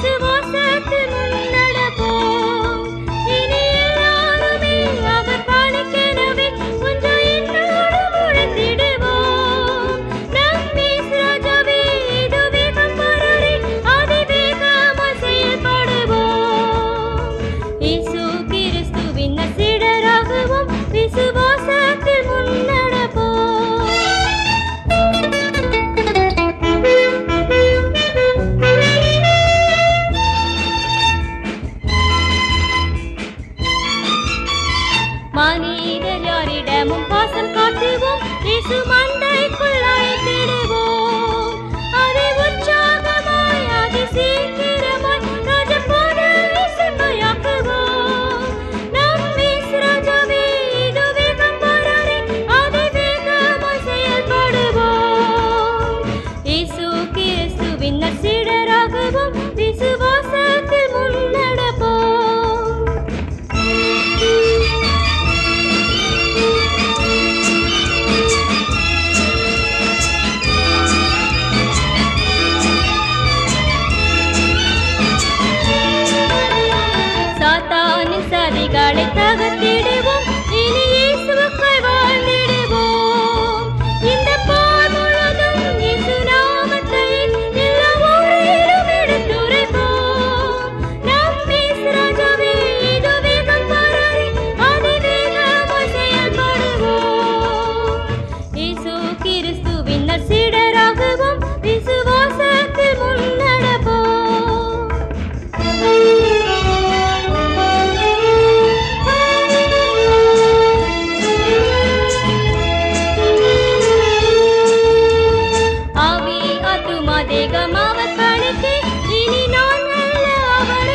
से वो से மனிதர் யாரிடமும் பாசம் காட்டுவோம். இயேசு சதிகளை தகர்த்திடுவோம் over.